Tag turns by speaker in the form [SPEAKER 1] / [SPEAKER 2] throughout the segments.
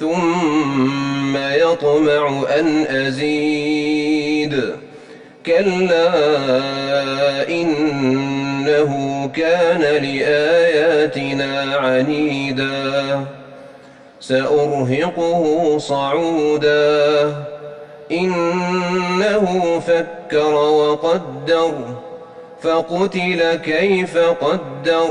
[SPEAKER 1] ثم يطمع أن أزيد. كلا إنه كان لآياتنا عنيدا. سأرهقه صعودا. إنه فكر وقدر فقتل كيف قدر.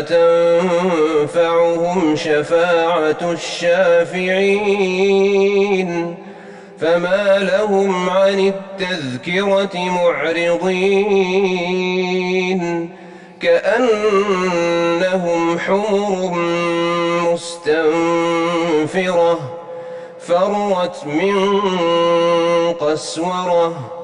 [SPEAKER 1] تنفعهم شفاعة الشافعين فما لهم عن التذكرة معرضين كأنهم حمر مستنفرة فرت من قسورة